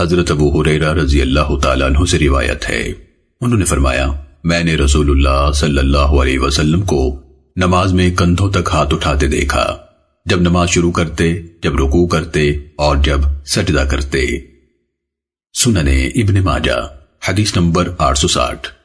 حضرت ابو حریرہ رضی اللہ تعالیٰ عنہ سے روایت ہے۔ انہوں نے فرمایا، میں نے رسول اللہ صلی اللہ علیہ وسلم کو نماز میں کندھوں تک ہاتھ اٹھاتے دیکھا۔ جب نماز شروع کرتے، جب رکوع کرتے اور جب سجدہ کرتے۔ سننے ابن ماجہ، حدیث نمبر آٹھ سو ساٹھ۔